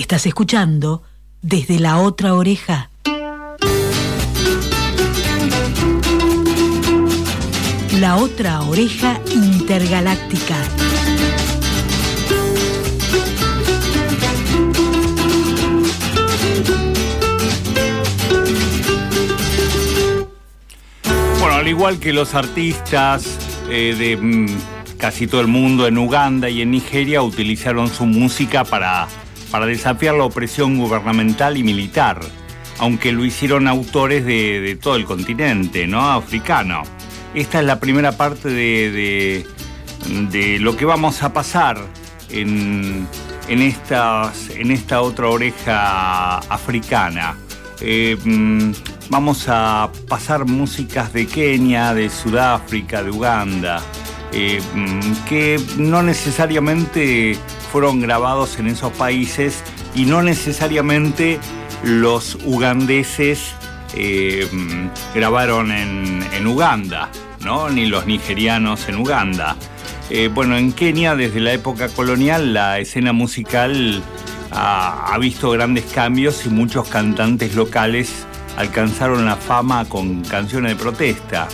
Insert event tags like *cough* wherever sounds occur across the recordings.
Estás escuchando desde la otra oreja. La otra oreja intergaláctica. Bueno, al igual que los artistas eh, de mm, casi todo el mundo en Uganda y en Nigeria utilizaron su música para, para desafiar la opresión gubernamental y militar, aunque lo hicieron autores de, todo el continente, ¿no? Africano. Esta es la primera parte de, de, lo que vamos a pasar en, en, estas, en esta otra oreja africana. Eh, mm, vamos a pasar músicas de Kenia, de Sudáfrica, de Uganda, eh, mm, que no necesariamente fueron grabados en esos países y no necesariamente los ugandeses eh, grabaron en, Uganda, ¿no? ni los nigerianos en Uganda. Eh, bueno, en Kenia desde la época colonial la escena musical ha, visto grandes cambios y muchos cantantes locales alcanzaron la fama con canciones de protesta.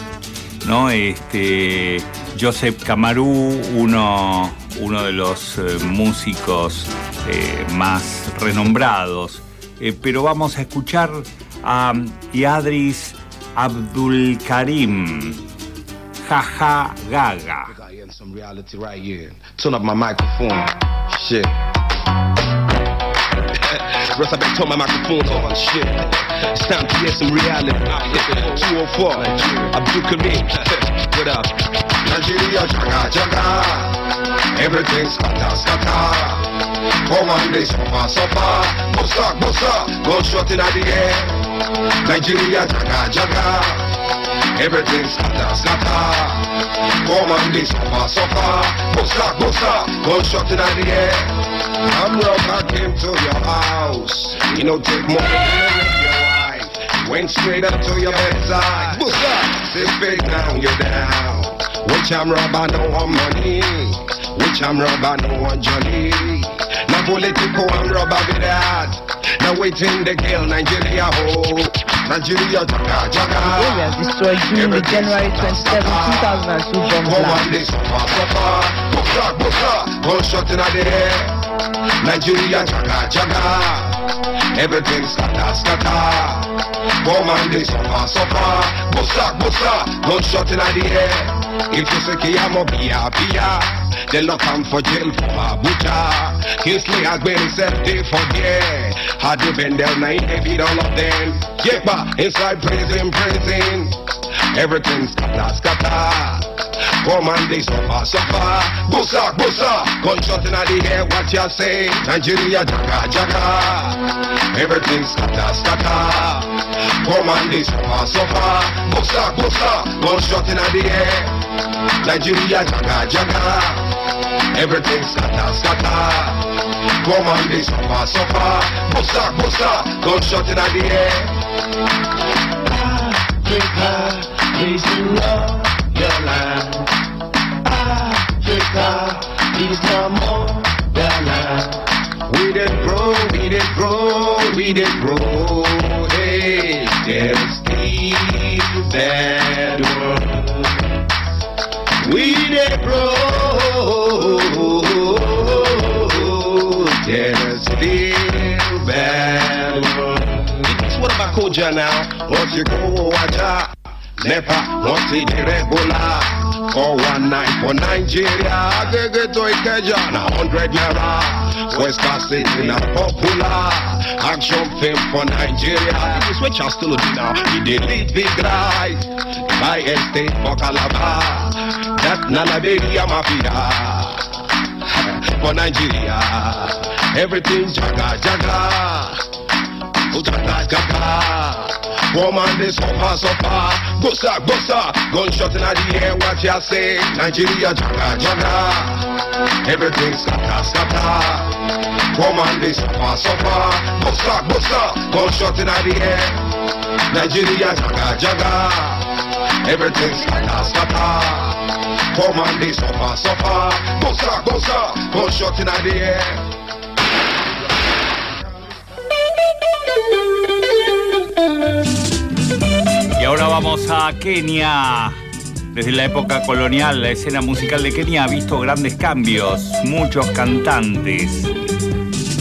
¿no? Este, Joseph Kamaru, uno, uno de los eh, músicos eh, más renombrados. Eh, pero vamos a escuchar a Yadris Abdul Karim, Jaja Gaga. Russ, I told my microphone *laughs* and shit. It's to get some reality. 204, Abdul Karim. *laughs* What up? Nigeria, jaga, jaga. Everything's scatter, scatter. Come on, they suffer, suffer. Bossa, bossa, gunshot in the air. Nigeria, jaga, jaga. Everything's scatter, scatter. Come on, they suffer, suffer. Bossa, bossa, gunshot in the air. I'm rock, I came to your house. You know, take more than your wife. Went straight up to your bedside. Up? Say fake now, you're down. Which I'm I know I'm money. Which I'm I know oh, I'm Johnny. Now political, I'm rob, I be that. Now waiting the girl, Nigeria, ho. Nigeria, jaga, jaga. Areas destroyed during the January 27, 2002 bomb blast. Gunshot in the air. Nigeria jaga jaga Everything scatter scatter Come and they suffer suffer Bossa bossa Gunshot in the air If you say Kiyamo Bia Bia They lock him for jail for Abuja Kingsley has been himself they forget Had you been there nine heavy all of them Yeah inside prison prison Everything scatter scatter Come and they suffer, suffer. Bossa, bossa. Gunshot in the air, what you say? Nigeria, jaga, jaga. Everything scatter, scatter. Come and they suffer, suffer. Bossa, bossa. Gunshot in the air. Nigeria, jaga, jaga. Everything scatter, scatter. Come and they suffer, suffer. Bossa, bossa. Gunshot in the air. Africa, please you love your land. Africa is no more than land. We did grow, we did grow, we did grow. Hey, There's bad world. we did grow. There's still bad. What about Koja now? Once go, watch. NEPA, once the regular. For one night for Nigeria, Agege to Ikeja, na 100 naira. West Coast City, na popular. Action film for Nigeria. This is what y'all still do now. We did lead big right. Buy estate for Calabar. That Nalaberia Mafia. For Nigeria. Everything jaga jaga. Oh, jaga. Woman, they suffer, suffer. Bossa, bossa. Gunshot in the air, what ya say? Nigeria, jaga, jaga. Everything scatter, scatter. commanders, Massafa, Bossa, Bossa, gunshot in the air. Nigeria, Jaga, Jaga, everything's scatter, scatter. Commanders, Massafa, Bossa, Bossa, gunshot in the air. Y ahora vamos a Kenia. Desde la época colonial, la escena musical de Kenia ha visto grandes cambios, muchos cantantes.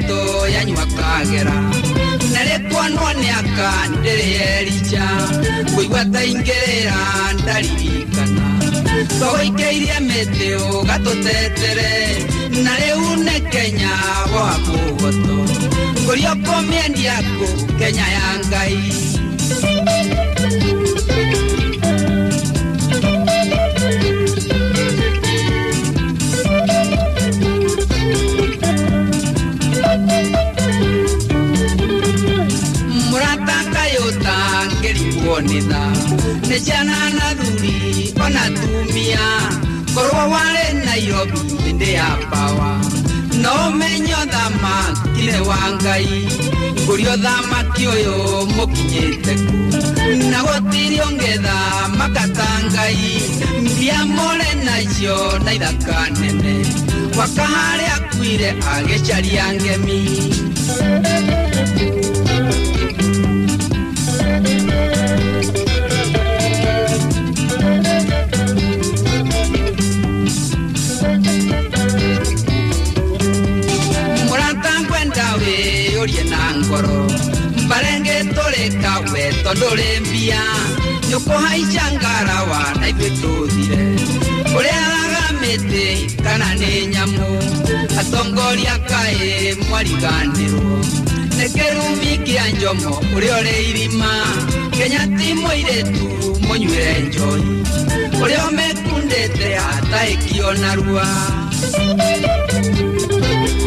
mwanjogia ndeto yanyua kagera narĩkuonwo nĩ aka ndĩrĩ erija kũigua ta ingĩrĩra ndaririkana twagoikĩirie mĩtĩ ũgatũtetere na rĩu nĩ kenya woha mũgoto ngũrio kũmĩendia kũ kenya ya ngai ngĩrikuonitha nĩ ciana na thuri ona tumia korwo warĩ nairobi hĩndĩ ya pawa no menyo thamaki nĩ wa ngai. Ngũrio thamaki ũyũ mũkinyĩte ku na gũtirĩ ũngĩtha makata ngai. Mbia mũrĩ nacio na ithaka nene. Waka harĩa akuire agĩcaria ngemi tũrĩka we tondũ rĩ mbia nyũkũhaica ngarawa na ithuĩ tũthire ũrĩa ragamĩtĩ kana nĩ nyamũ atongoria kaĩ mwariganĩrwo nĩ kĩrumi kĩa njomo ũrĩa ũrĩ irima. Kenya ti mũirĩtu mũnyuĩre njoi ũrĩa ũmekundĩte narua. nĩguo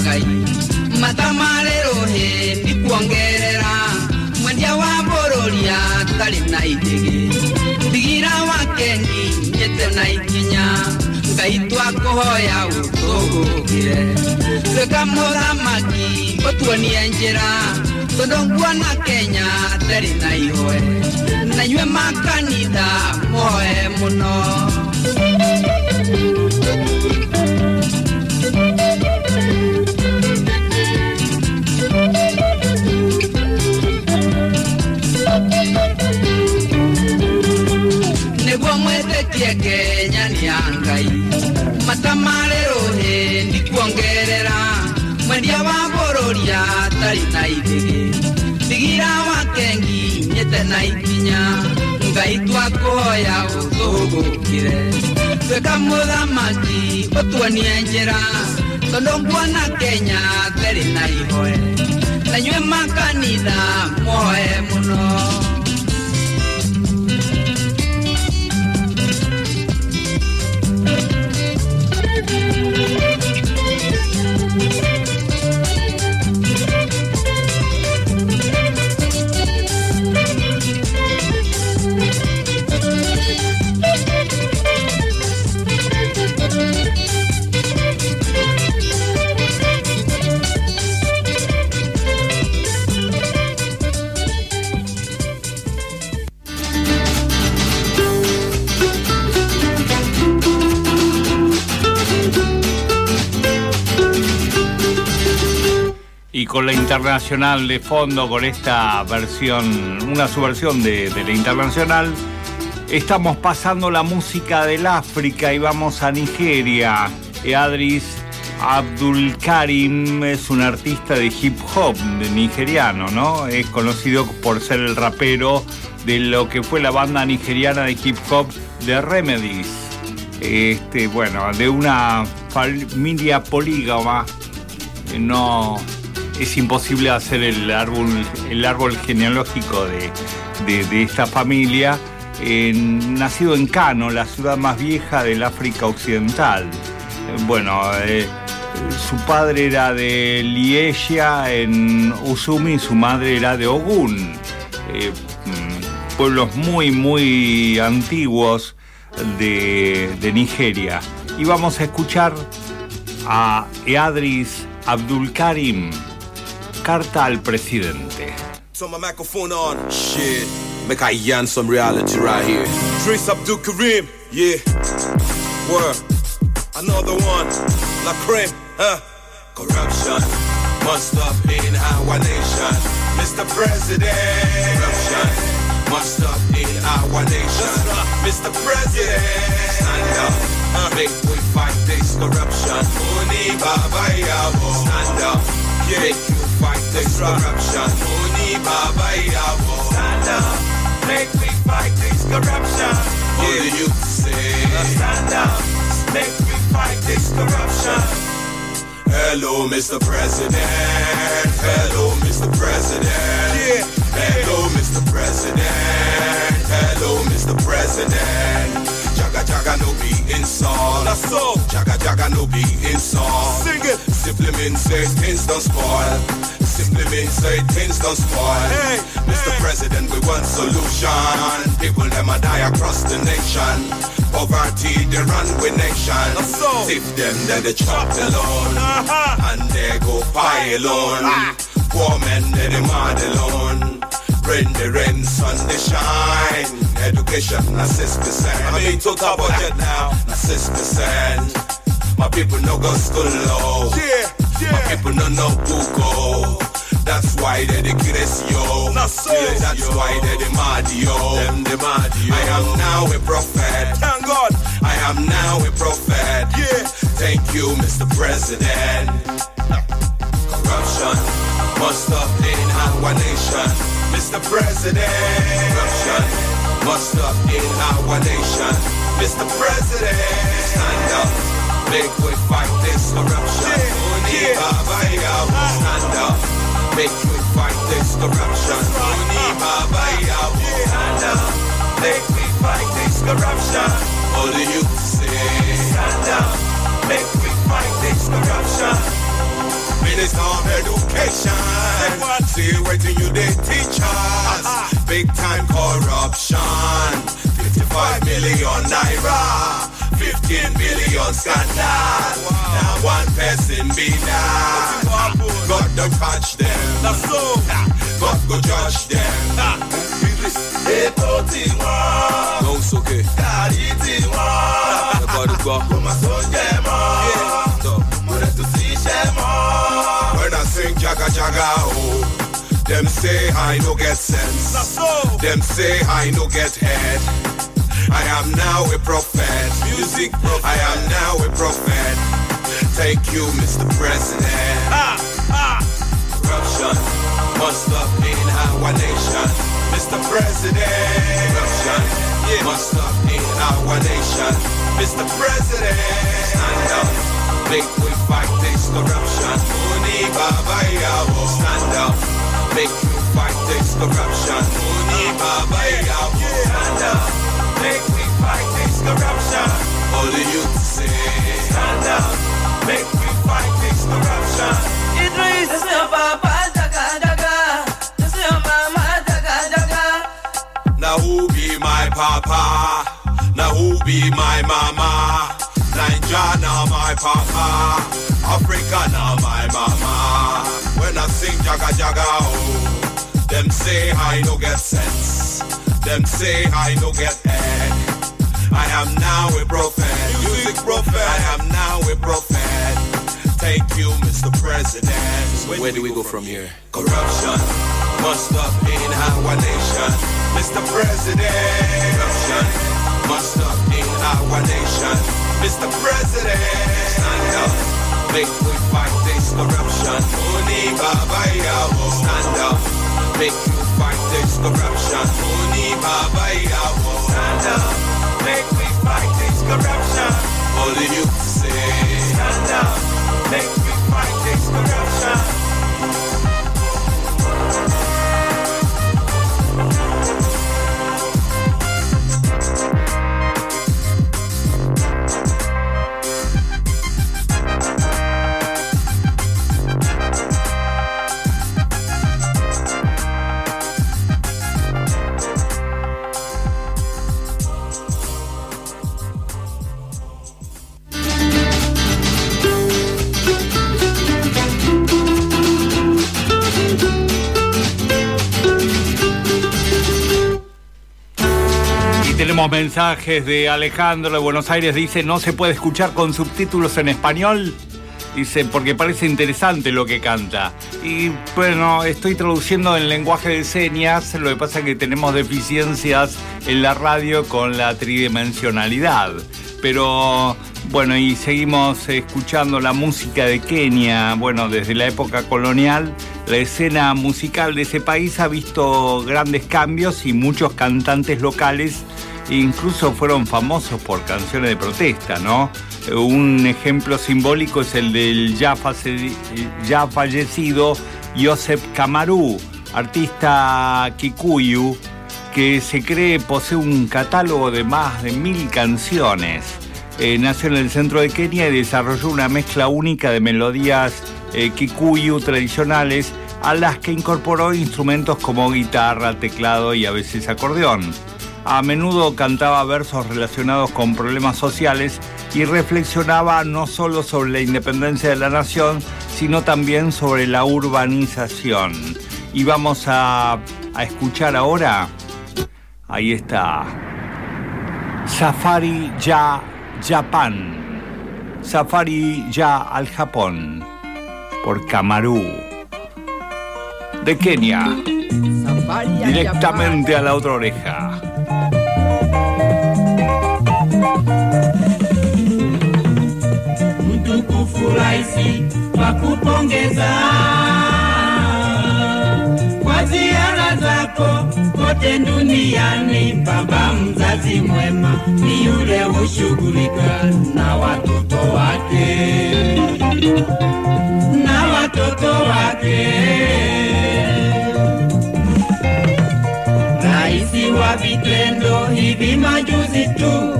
ngai. Mata marĩ rũhĩ ndikuongerera mwendia wa bũrũri tarĩ na itĩgĩ wa kengi nyĩte na ikinya. Ngai twakũhoya ũtũgũgĩre. Twĩka mũthamaki ũtuonie njĩra. Tondũ nguona kenya terĩ na ihoe. Na inyuĩ makanitha mũhoe mũno mwĩtĩkie kenya nĩ ya ngai mata marĩ rũhĩ ndi kuongerera. Mwendia wa bũrũri atarĩ na ithĩgĩ. Thigira wa kengi nyĩte na ikinya. Ngai twakũhoya ũtũgũkĩre. Twĩka mũthamaki ũtuonie njĩra. Tondũ nguona kenya terĩ na ihoe. Na inyuĩ makanitha muoe mũno internacional de fondo, con esta versión, una subversión de, de la internacional, estamos pasando la música del África y vamos a Nigeria. Adris, Abdul Karim es un artista de hip hop nigeriano, ¿no? Es conocido por ser el rapero de lo que fue la banda nigeriana de hip hop The Remedies. Este, bueno, de una familia polígama. No es imposible hacer el árbol, el árbol genealógico de, esta familia. nacido en Kano, la ciudad más vieja del África Occidental. Bueno, eh, su padre era de Liesia en Usumi, su madre era de Ogun. Eh, mm, pueblos muy, muy antiguos de, de, Nigeria. Y vamos a escuchar a Eadris Abdul Karim, Carta al Presidente. So my microphone on. Shit. Make I yarn some reality right here. Trace Abdulkareem, yeah. Word. Another one. La creme, huh? Corruption must stop in our nation. Mr. President. Corruption must stop in our nation. Mr. President. Stand up. Uh, make we fight this corruption. Stand up. Yeah. Make fight this corruption. Money, Baba, Stand up. Make we fight this corruption. What do you say? Stand up. Make we fight this corruption. Hello, Mr. President. Hello, Mr. President. Yeah. Hello, Mr. President. Hello, Mr. President. Jaga Jaga no be insult. That's so. Jaga Jaga no be insult. Sing it. Simply means say things don't spoil. Simply means say things don't spoil. Hey, Mr. Hey. President, we want solution. People them a die across the nation. Poverty they run with nation. So. If them then they chop alone. Uh-huh. And they go pile on. Ah. Poor men they demand alone. Rent the rent, sun they shine. Education, na 6%. I mean, total budget now, na 6%. My people no go school low. Yeah, yeah. My people no know go. That's why they the yo. Not so. Yeah, that's why they the mad yo. Them the mad yo. I am now a prophet. Thank God. I am now a prophet. Yeah. Thank you, Mr. President. Corruption must stop in our nation. Mr. President. Corruption must stop in our nation. Mr. President, stand up. Make we fight this corruption. Yeah, yeah. stand up. Make we fight this corruption. stand up. Make we fight this corruption. All the youth say, stand up. Make we fight this corruption. Minister of Education. See waiting you they teach us. Ah, ah. Big time corruption. 55 million naira. 15 billion scandal. Now one person be now. God don't touch them. God go judge them. Ètò tí wọ́n. Lóhùn sókè. Gàrí tí wọ́n. Ẹ̀kọ́ àdúgbò. Kò má sọ jẹ́ mọ́. Mo rẹ̀ tún sí iṣẹ́ mọ́. When I sing Jaga Jaga, oh, them say I no get sense. Them say I no get head. I am now a prophet. Music prophet. I am now a prophet. Thank you, Mr. President. Ah, ah. Corruption must stop in our nation. Mr. President. Corruption yeah. must stop in our nation. Mr. President. Stand up. Make we fight this corruption. Money Baba. Stand up. Make we fight this corruption. Money Baba. Stand up. Make we fight this corruption. All the youth say. Stand up. Make we fight this corruption. Idris, this is Papa Daga Daga. Is Mama Daga Daga. Now who be my papa? Now who be my mama? Nigeria now my papa, Africa now my mama. When I sing Jaga Jaga oh, them say I no get sense, them say I no get head. I am now a prophet, music prophet. I am now a prophet. Thank you, Mr. President. Where, Where do we go from here? Corruption must stop in our nation, Mr. President. Corruption must stop in our nation. Mr. President. Stand up. Make we fight this corruption. Money Baba Yawo. Stand up. Make fight this corruption. Money Baba Yawo. Stand up. Make we fight this corruption. All the youth say. Stand up. Make we fight this corruption. Tenemos mensajes de Alejandro de Buenos Aires, dice, no se puede escuchar con subtítulos en español. Dice, porque parece interesante lo que canta. Y bueno, estoy traduciendo en lenguaje de señas, lo que pasa es que tenemos deficiencias en la radio con la tridimensionalidad. Pero bueno, y seguimos escuchando la música de Kenia. Bueno, desde la época colonial, la escena musical de ese país ha visto grandes cambios y muchos cantantes locales incluso fueron famosos por canciones de protesta, ¿no? Un ejemplo simbólico es el del ya, fallecido Joseph Kamaru, artista kikuyu, que se cree posee un catálogo de más de mil canciones. Eh, nació en el centro de Kenia y desarrolló una mezcla única de melodías eh, kikuyu tradicionales a las que incorporó instrumentos como guitarra, teclado y a veces acordeón. A menudo cantaba versos relacionados con problemas sociales y reflexionaba no solo sobre la independencia de la nación, sino también sobre la urbanización. Y vamos a, a escuchar ahora, ahí está, Safari Ya Japan, Safari Ya al Japón, por Kamaru, de Kenia, directamente a la otra oreja. Raisi kwa kupongeza kwa ziara zako kote duniani. Baba mzazi mwema ni yule hushughulika na watoto wake na watoto wake. Raisi wa vitendo hivi majuzi tu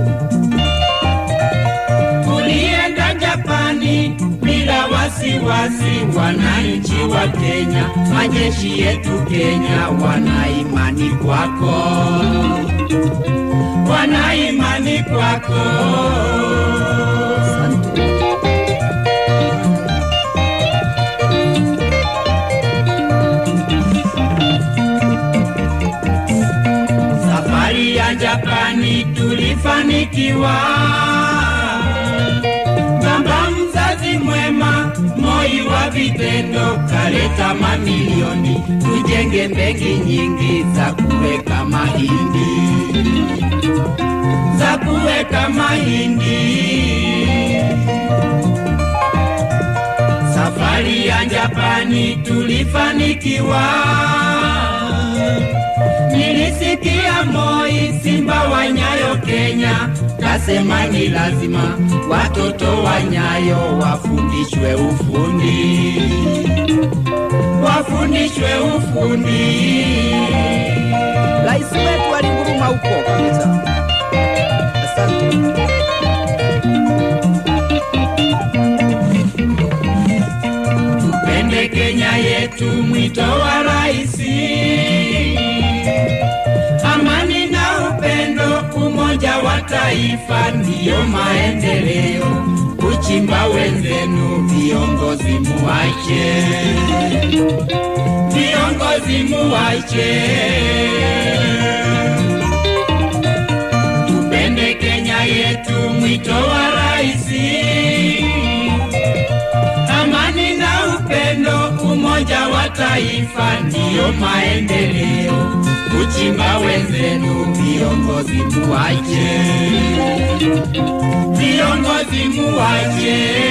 ulienda Japani bila wasiwasi. Wananchi wa Kenya, majeshi yetu Kenya wana imani kwako, wana imani kwako. Safari ya Japani tulifanikiwa vitendo, kaleta mamilioni, tujenge mbegi nyingi za kuweka mahindi, za kuweka mahindi. Safari ya Japani tulifanikiwa. Nilisikia Moi Simba wa Nyayo Kenya kasema ni lazima watoto wa Nyayo wafundishwe ufundi, wafundishwe ufundi. Rais wetu alinguruma huko kabisa. Taifa ndiyo maendeleo. Kuchimba wenzenu, viongozi muwache, viongozi muwache. Tupende Kenya yetu, mwito wa raisi uwanja wa Taifa ndiyo maendeleo. Kuchimba wenzenu, viongozi muwache, viongozi muwache.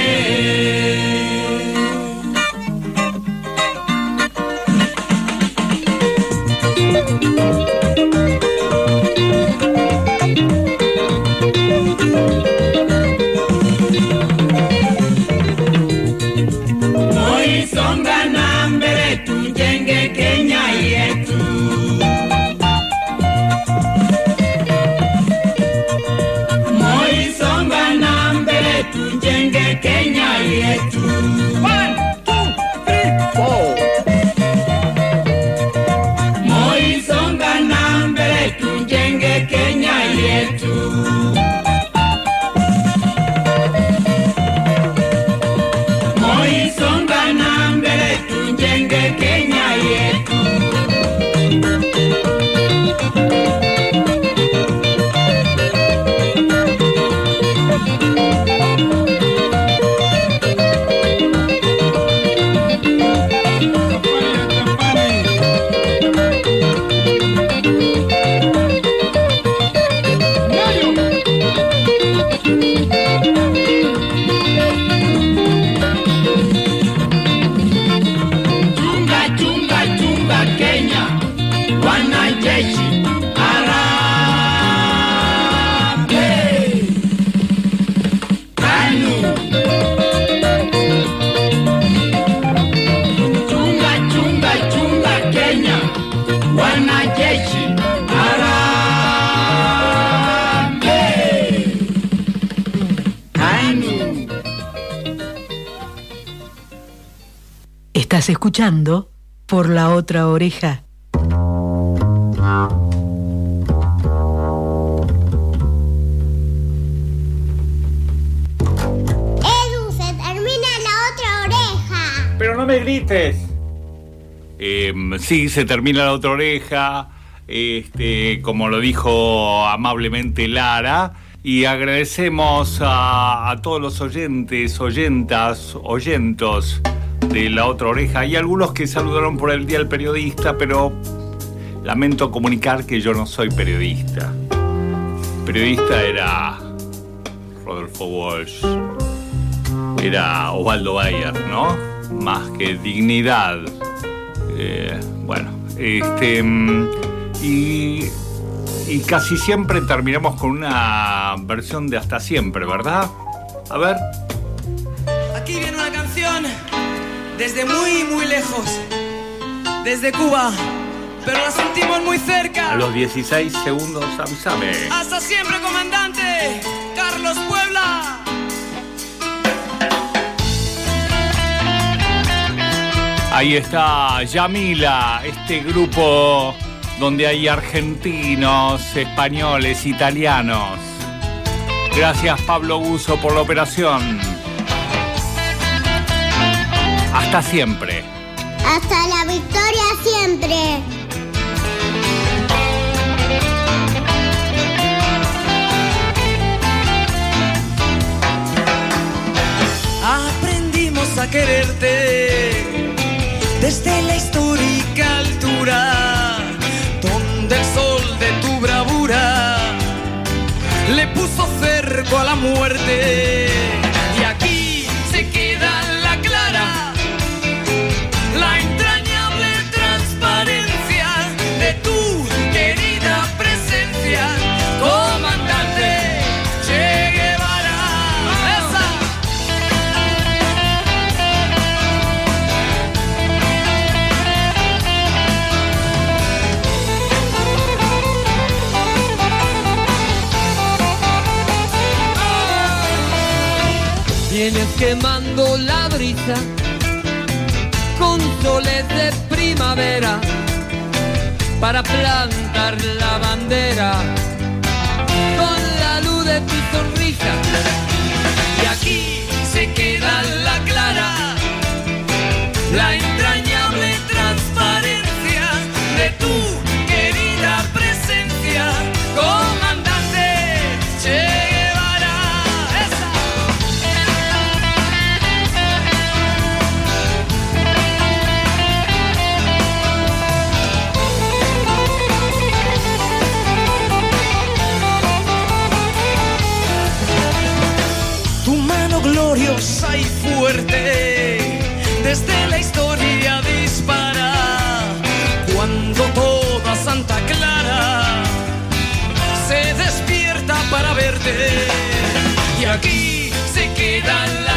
Estás escuchando por la otra oreja. Edu, se termina la otra oreja. Pero no me grites. Em, sí, se termina la otra oreja. Este, como lo dijo amablemente Lara. Y agradecemos a, a todos los oyentes, oyentas, oyentos de la otra oreja. Hay algunos que saludaron por el Día del Periodista, pero lamento comunicar que yo no soy periodista. Periodista era Rodolfo Walsh, era Osvaldo Bayer, ¿no? Más que dignidad. Eh, bueno, este. mm, Y, y casi siempre terminamos con una versión de Hasta Siempre, ¿verdad? A ver. Aquí viene una canción desde muy, muy lejos. Desde Cuba. Pero la sentimos muy A cerca. los 16 segundos, avísame. Hasta siempre, comandante. Carlos Puebla. Ahí está Yamila, este grupo donde hay argentinos, españoles, italianos. Gracias Pablo Guso por la operación. Hasta siempre. Hasta la victoria siempre. Aprendimos a quererte desde la histórica altura, donde el sol de tu bravura le puso cerco a la muerte. Y aquí se queda quemando la brisa con soles de primavera para plantar la bandera con la luz de tu sonrisa. Y aquí se queda la clara, la desde la historia dispara cuando toda Santa Clara se despierta para verte. Y aquí se queda la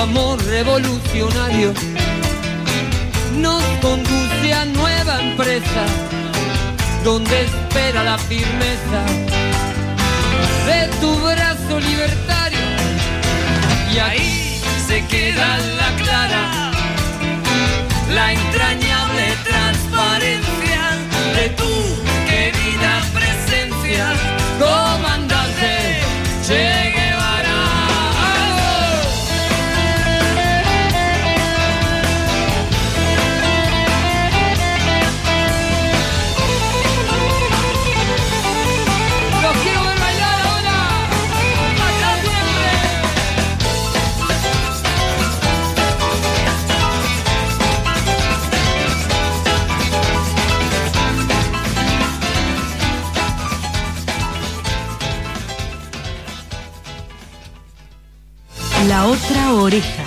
amor revolucionario nos conduce a nueva empresa donde espera la firmeza de tu brazo libertario. Y ahí se queda la clara la oreja.